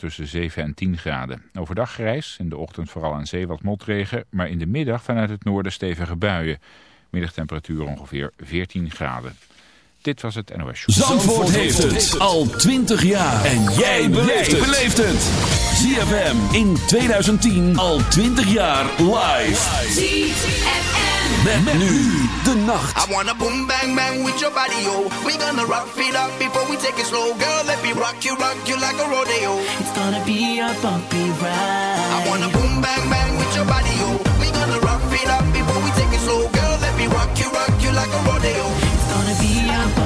tussen 7 en 10 graden. Overdag grijs, in de ochtend vooral aan zee wat motregen, maar in de middag vanuit het noorden stevige buien. Middagtemperatuur ongeveer 14 graden. Dit was het NOS Show. Zandvoort, heeft het al 20 jaar. En jij beleeft het. ZFM in 2010 al 20 jaar live. Met, met nu de nacht. I wanna boom bang bang with your body, yo. We gonna rock it up before we take it slow. Girl, let me rock you, rock you like a rodeo. It's gonna be a bumpy ride. I wanna boom bang bang with your body, yo. We gonna rock it up before we take it slow. Girl, let me rock you, rock you like a rodeo. It's gonna be a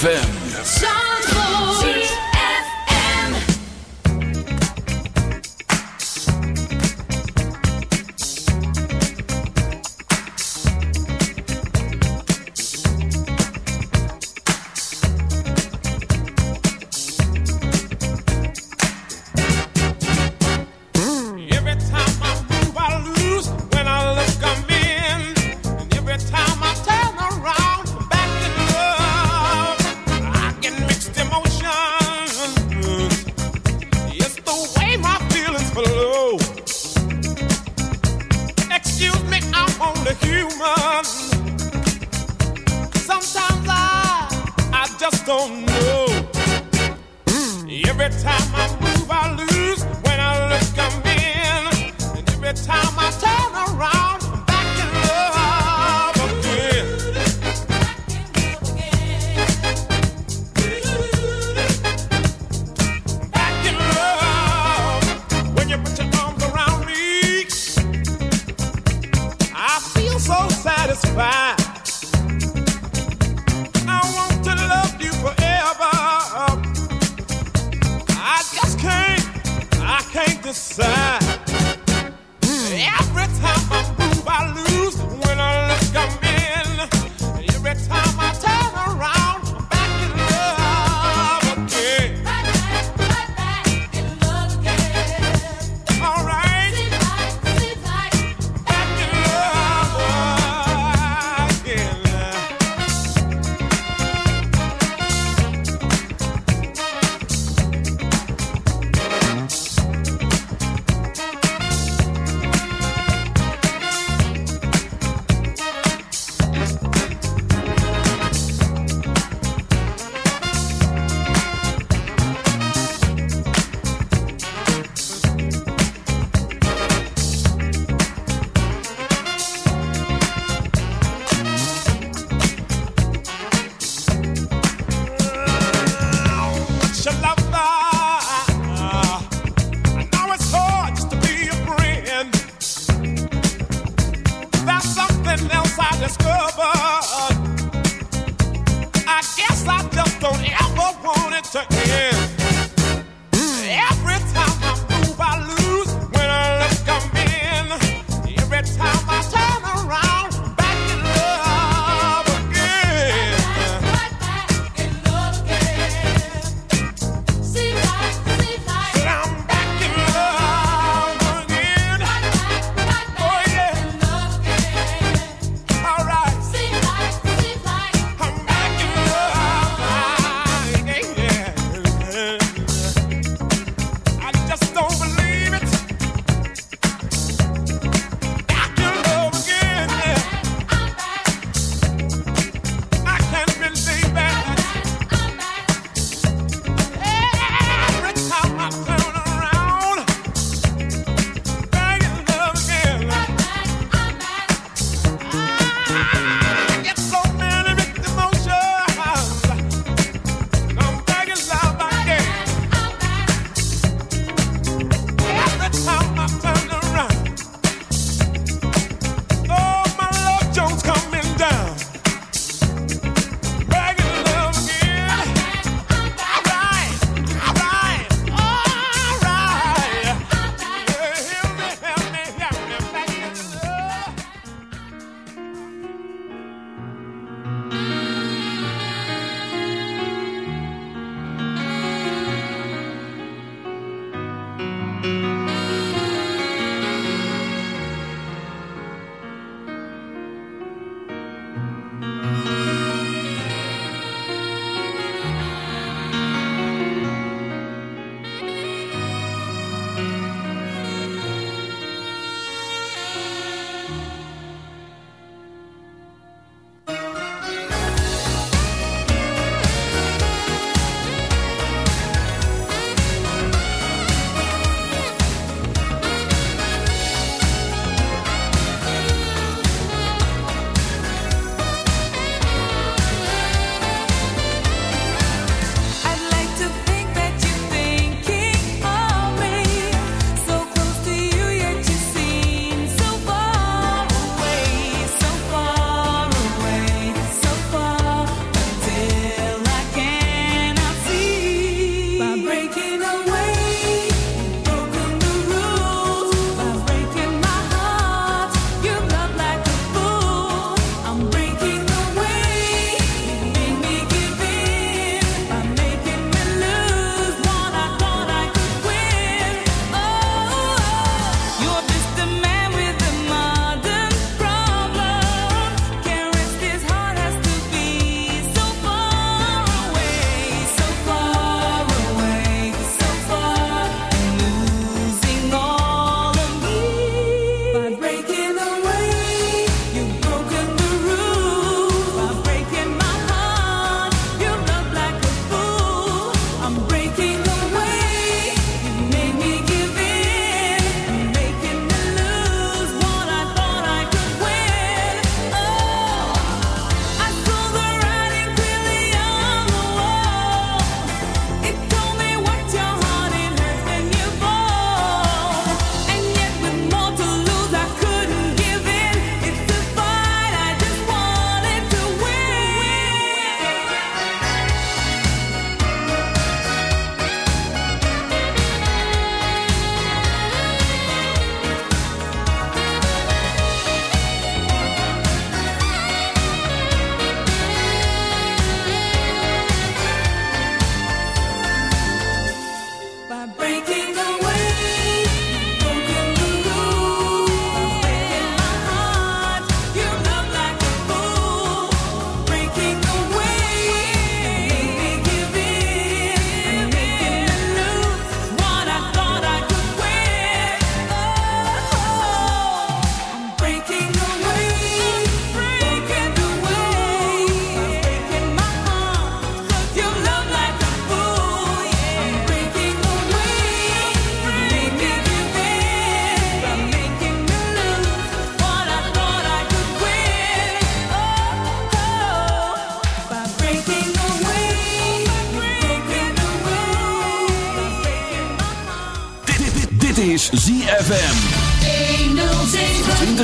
ZFM.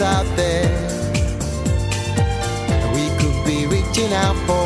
out there. We could be reaching out for.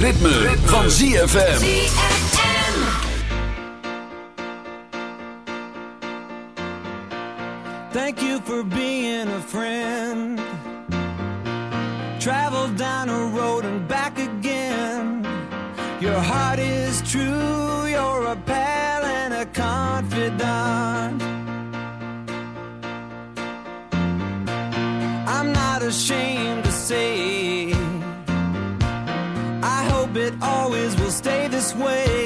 Ritme, van ZFM. Way.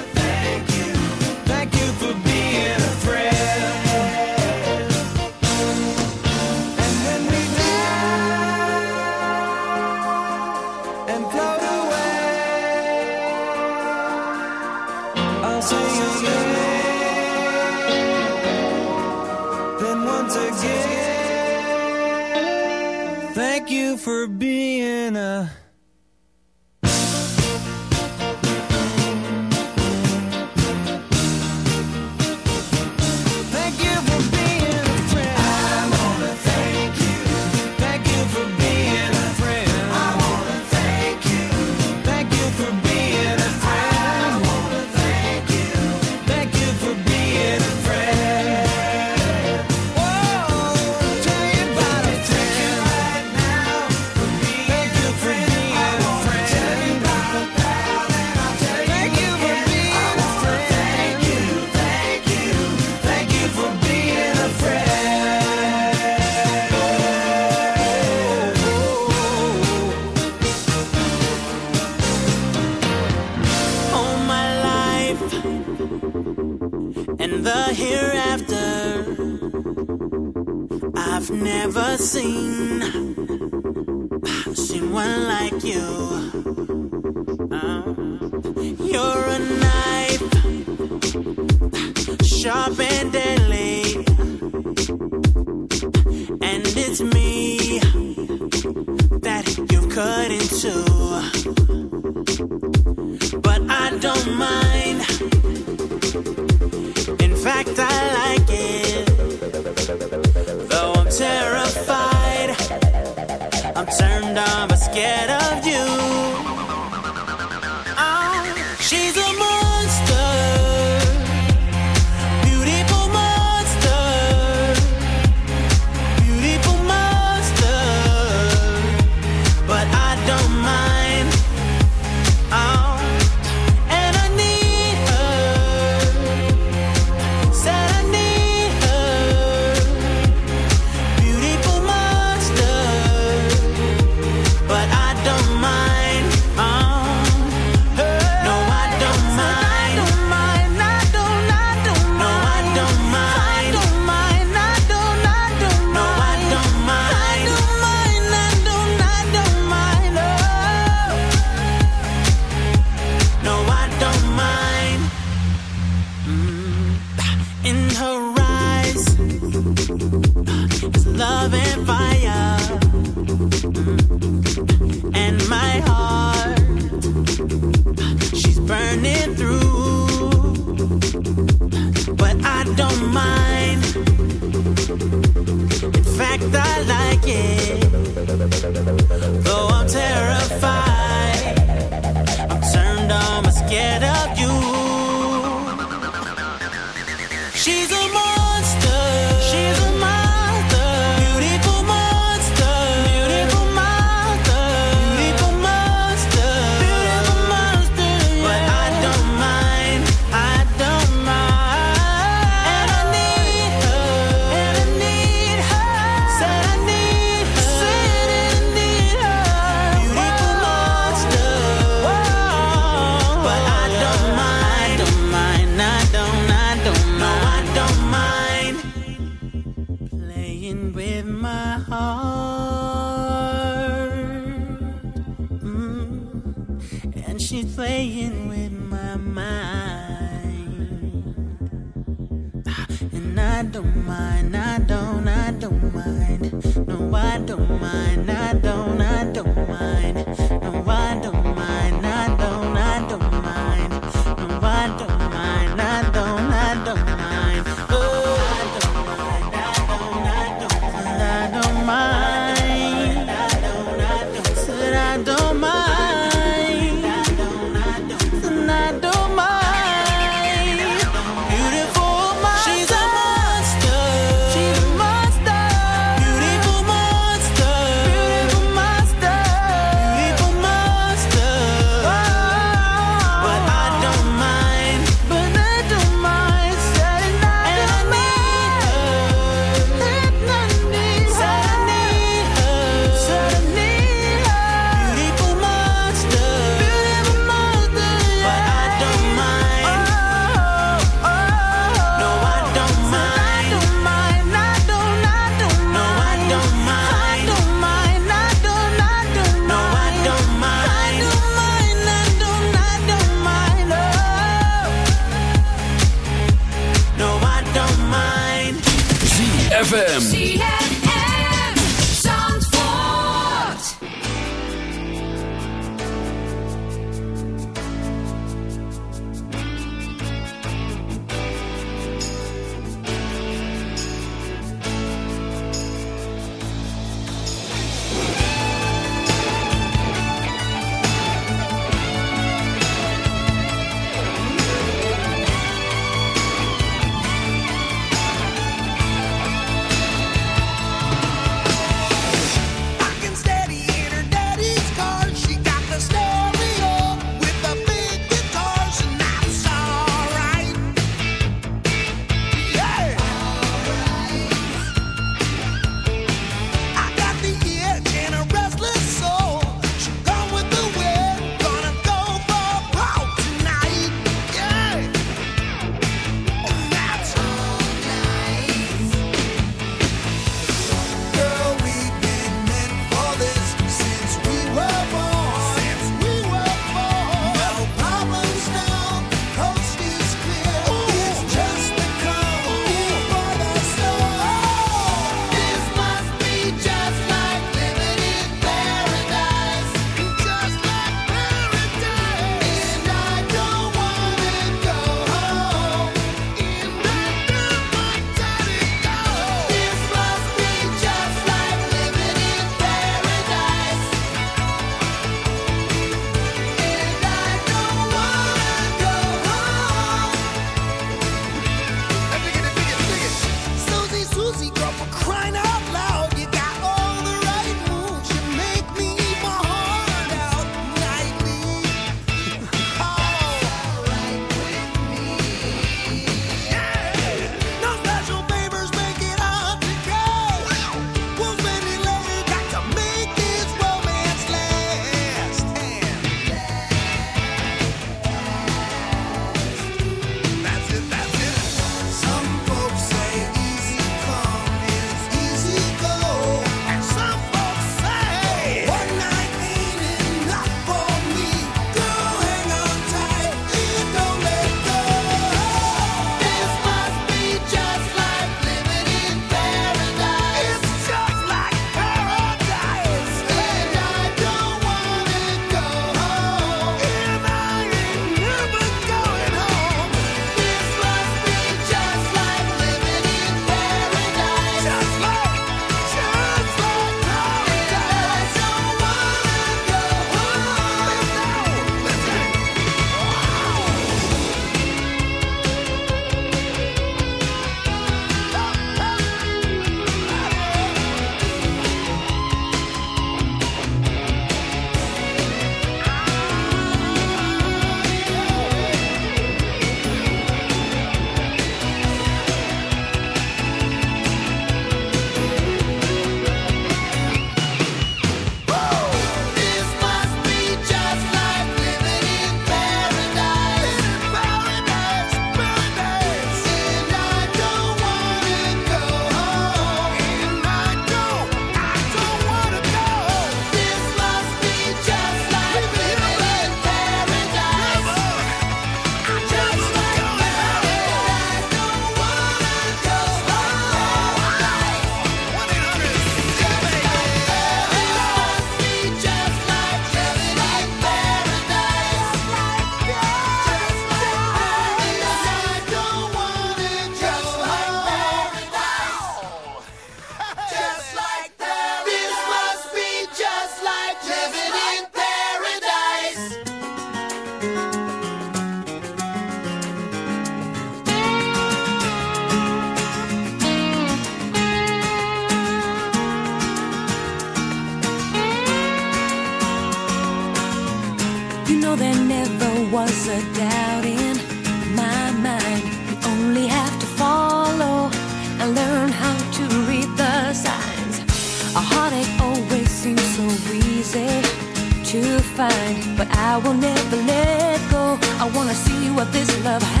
Love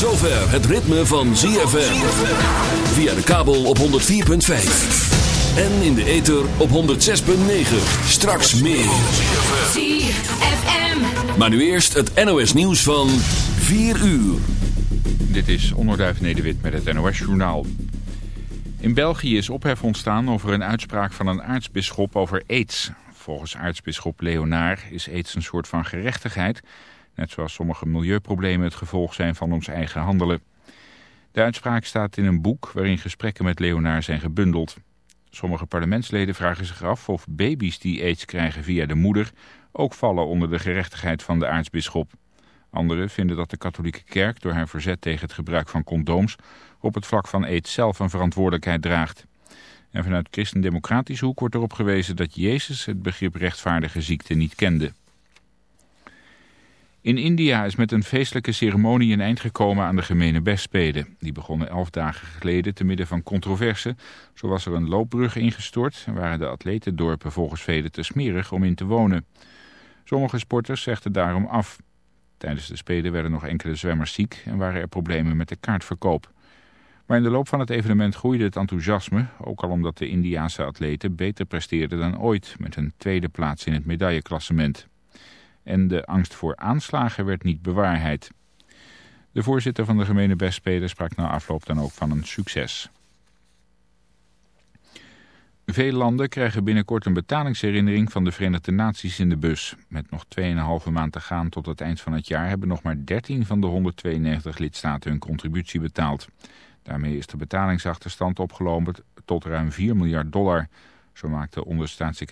Zover het ritme van ZFM. Via de kabel op 104.5. En in de ether op 106.9. Straks meer. ZFM. Maar nu eerst het NOS nieuws van 4 uur. Dit is Onderduif Nederwit met het NOS-journaal. In België is ophef ontstaan over een uitspraak van een aartsbisschop over aids. Volgens aartsbisschop Leonaar is aids een soort van gerechtigheid... net zoals sommige milieuproblemen het gevolg zijn van ons eigen handelen. De uitspraak staat in een boek waarin gesprekken met Leonaar zijn gebundeld. Sommige parlementsleden vragen zich af of baby's die aids krijgen via de moeder... ook vallen onder de gerechtigheid van de aartsbisschop. Anderen vinden dat de katholieke kerk door haar verzet tegen het gebruik van condooms op het vlak van aids zelf een verantwoordelijkheid draagt. En vanuit christendemocratische hoek wordt erop gewezen dat Jezus het begrip rechtvaardige ziekte niet kende. In India is met een feestelijke ceremonie een eind gekomen aan de gemene bestspelen. Die begonnen elf dagen geleden te midden van controverse. Zo was er een loopbrug ingestort en waren de atletendorpen volgens velen te smerig om in te wonen. Sommige sporters zegden daarom af. Tijdens de Spelen werden nog enkele zwemmers ziek en waren er problemen met de kaartverkoop. Maar in de loop van het evenement groeide het enthousiasme, ook al omdat de Indiaanse atleten beter presteerden dan ooit met een tweede plaats in het medailleklassement. En de angst voor aanslagen werd niet bewaarheid. De voorzitter van de gemene bestspelen sprak na afloop dan ook van een succes. Veel landen krijgen binnenkort een betalingsherinnering van de Verenigde Naties in de bus. Met nog 2,5 maand te gaan tot het eind van het jaar hebben nog maar 13 van de 192 lidstaten hun contributie betaald. Daarmee is de betalingsachterstand opgelopen tot ruim 4 miljard dollar. Zo maakte onderstaatssecretaris